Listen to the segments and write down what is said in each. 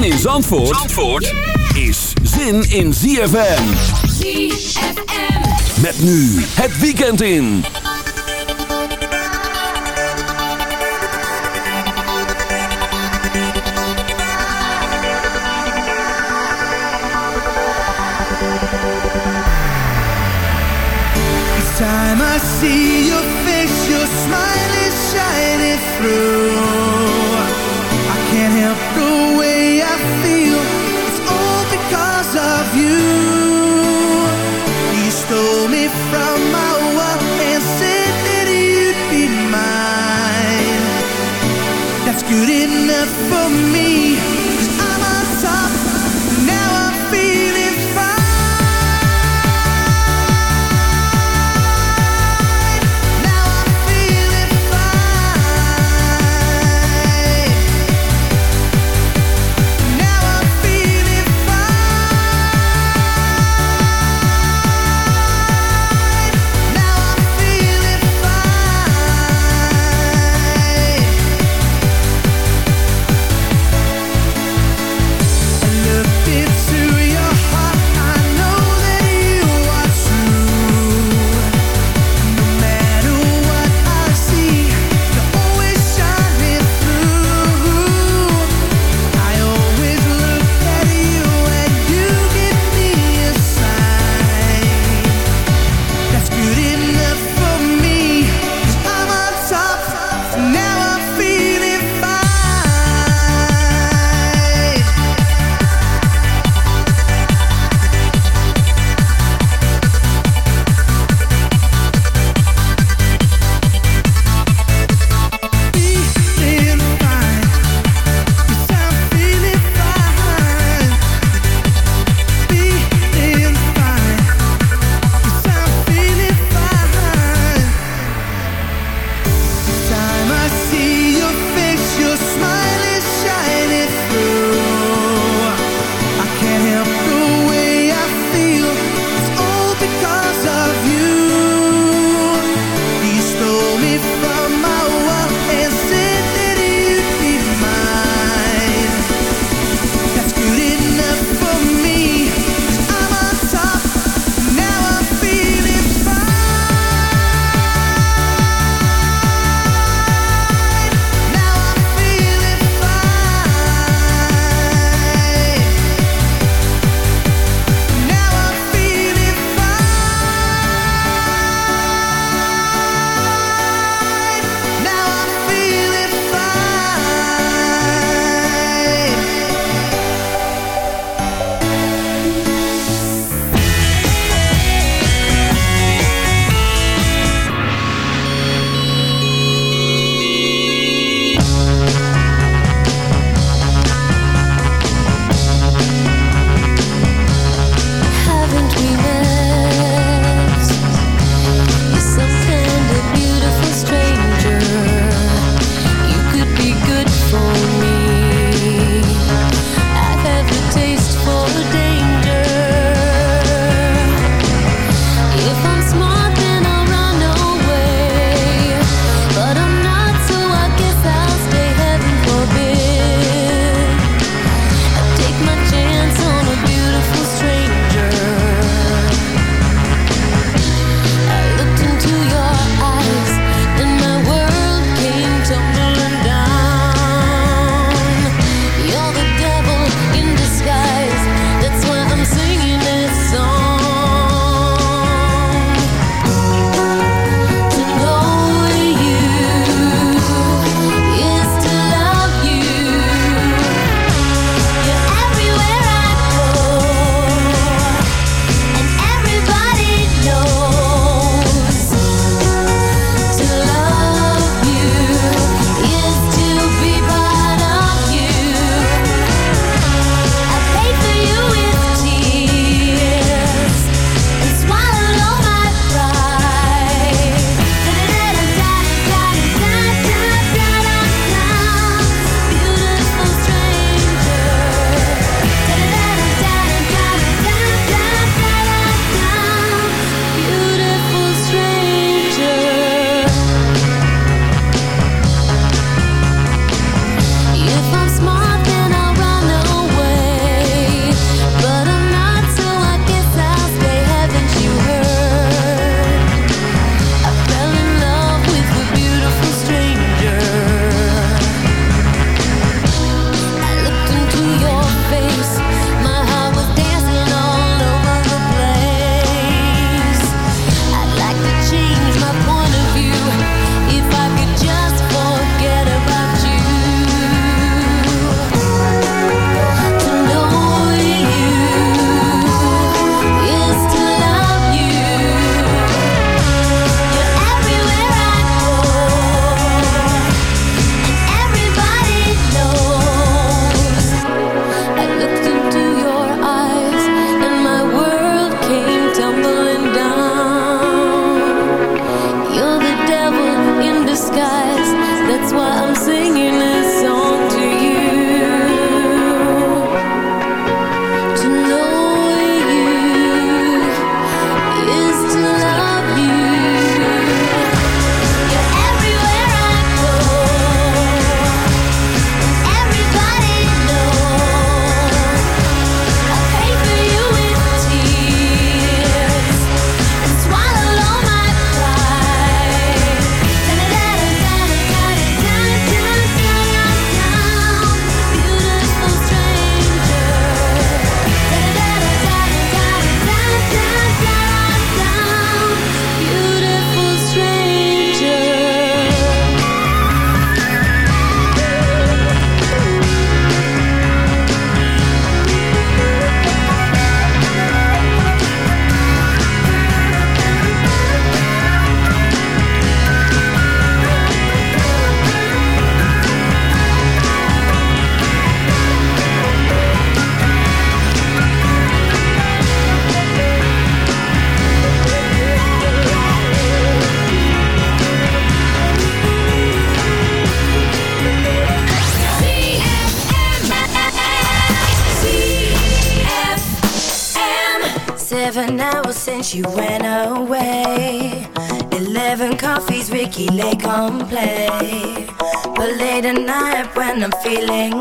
Zin in Zandvoort, Zandvoort is zin in ZFM. ZFM. Met nu het weekend in. Each time I see your face, your smile is shining through.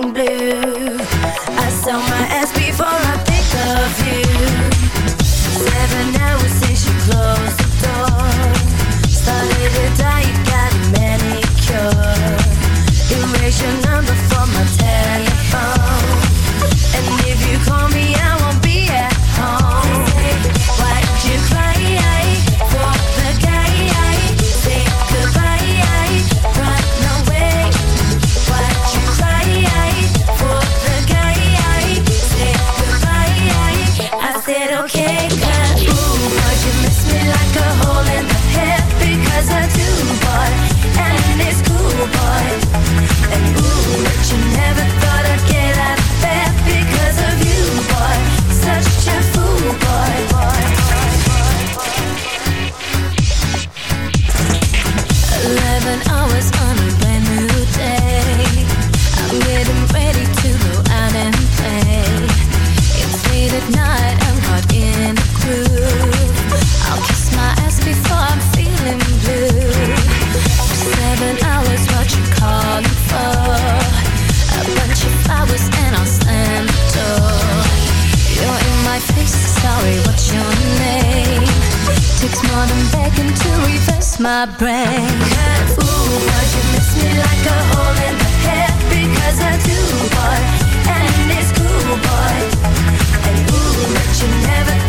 I sell my ass before I think of you. Seven hours since you closed the door. Started to die. my brain. Ooh, but you miss me like a hole in the head Because I do, boy, and it's cool, boy And ooh, but you never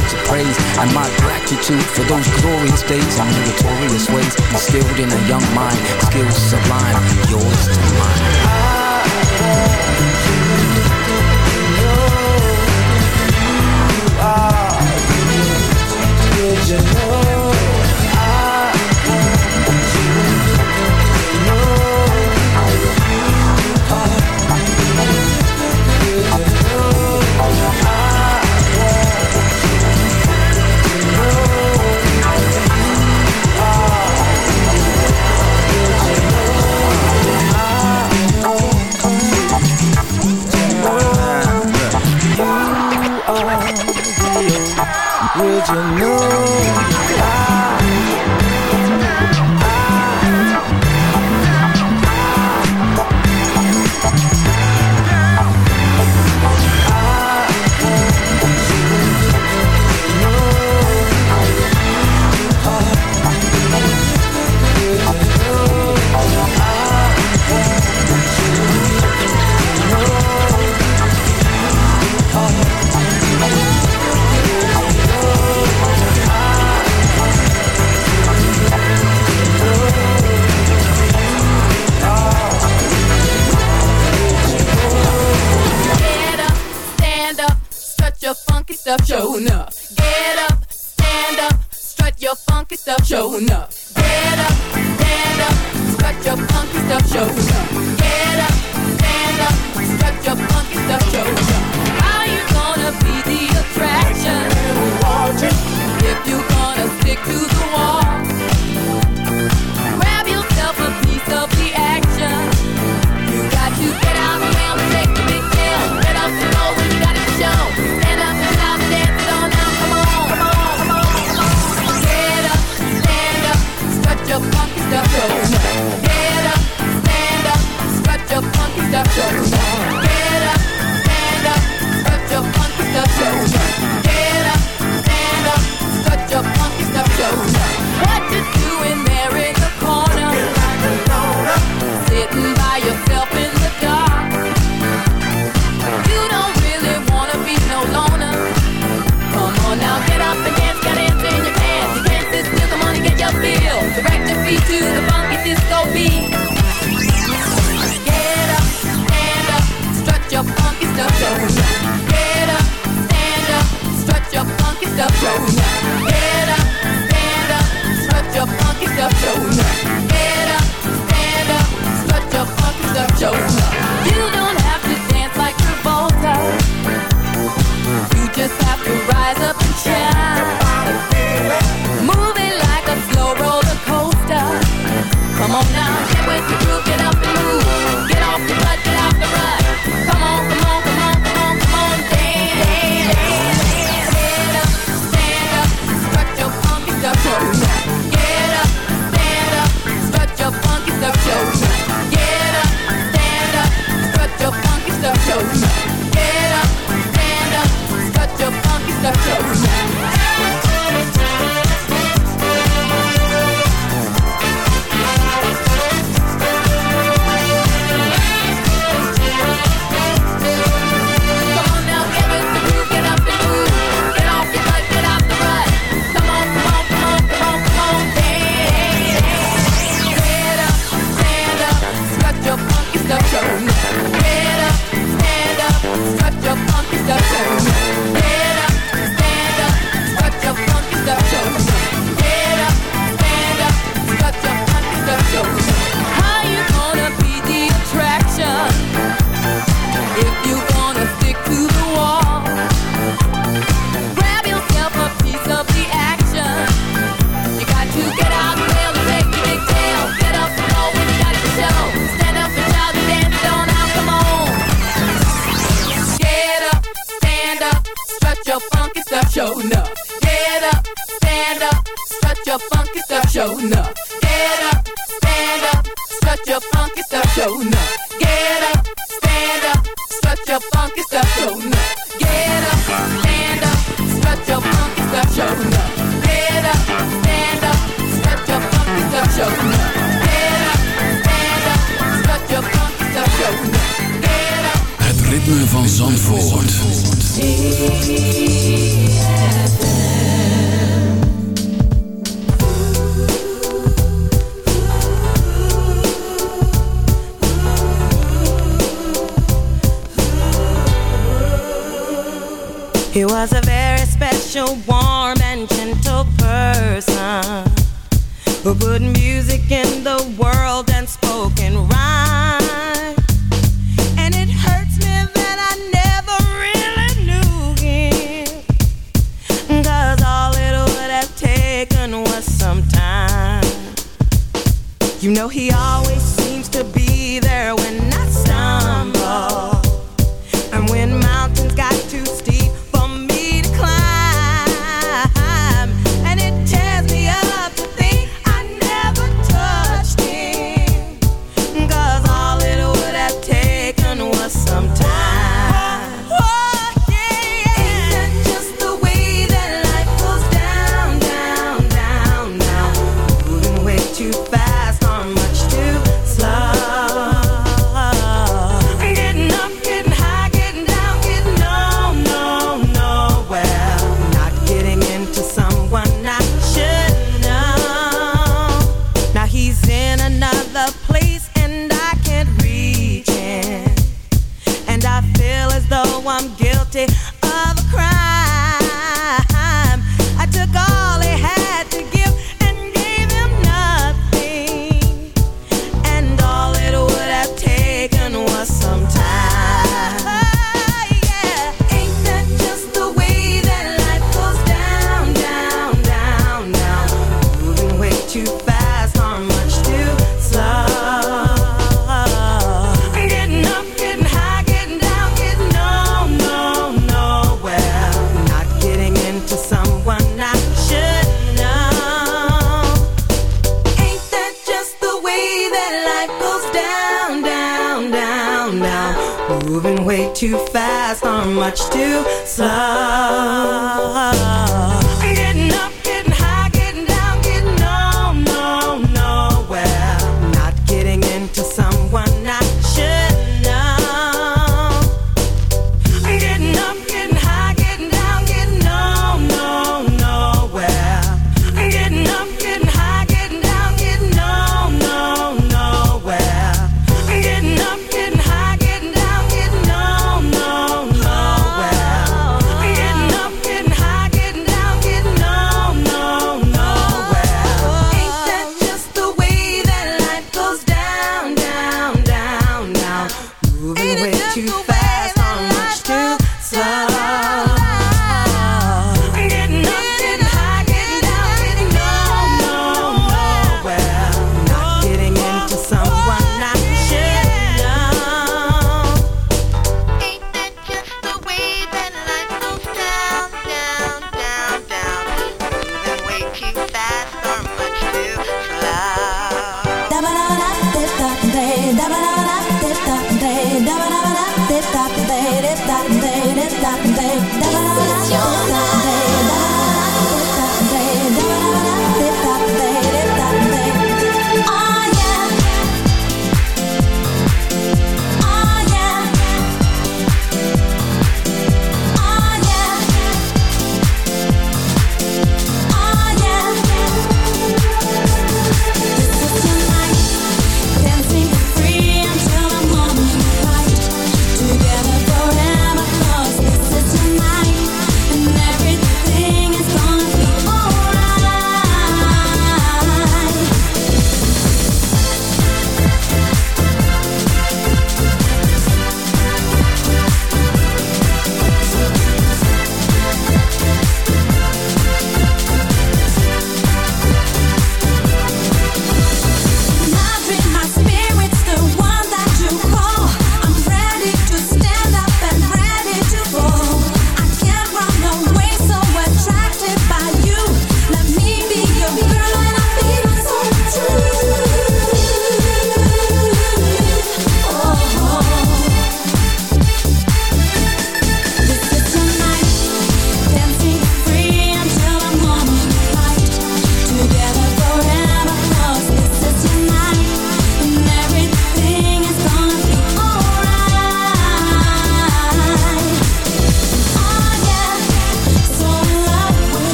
words of praise and my gratitude for those glorious days and meritorious ways instilled in a young mind, skills sublime, yours to mine. I want you to you are. You know?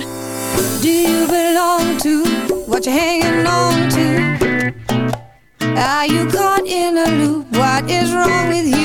do you belong to? What you're hanging on to? Are you caught in a loop? What is wrong with you?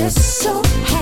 just so happy.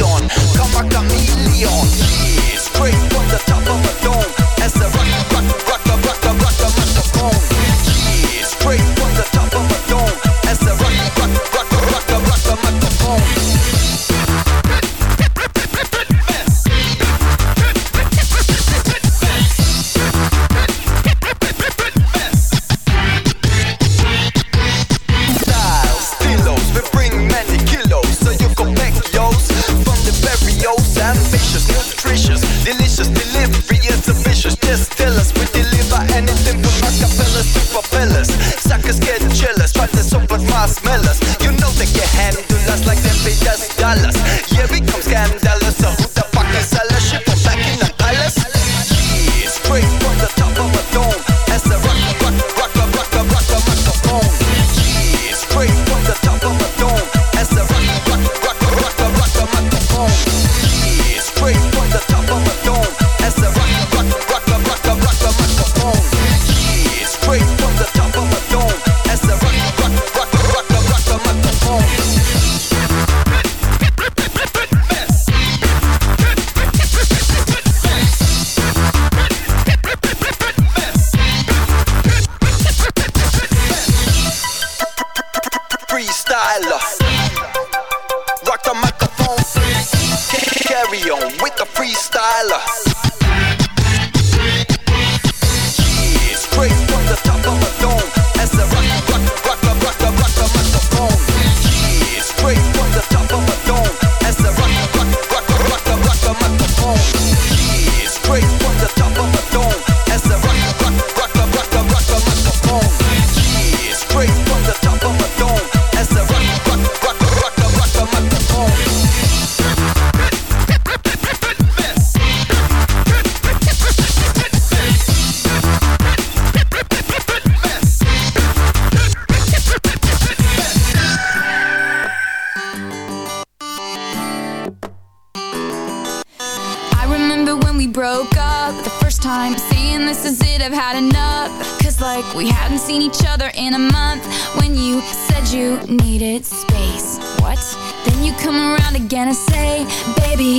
on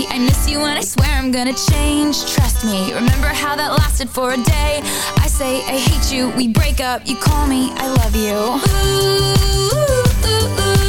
I miss you and I swear I'm gonna change. Trust me, remember how that lasted for a day. I say I hate you, we break up. You call me, I love you. Ooh, ooh, ooh,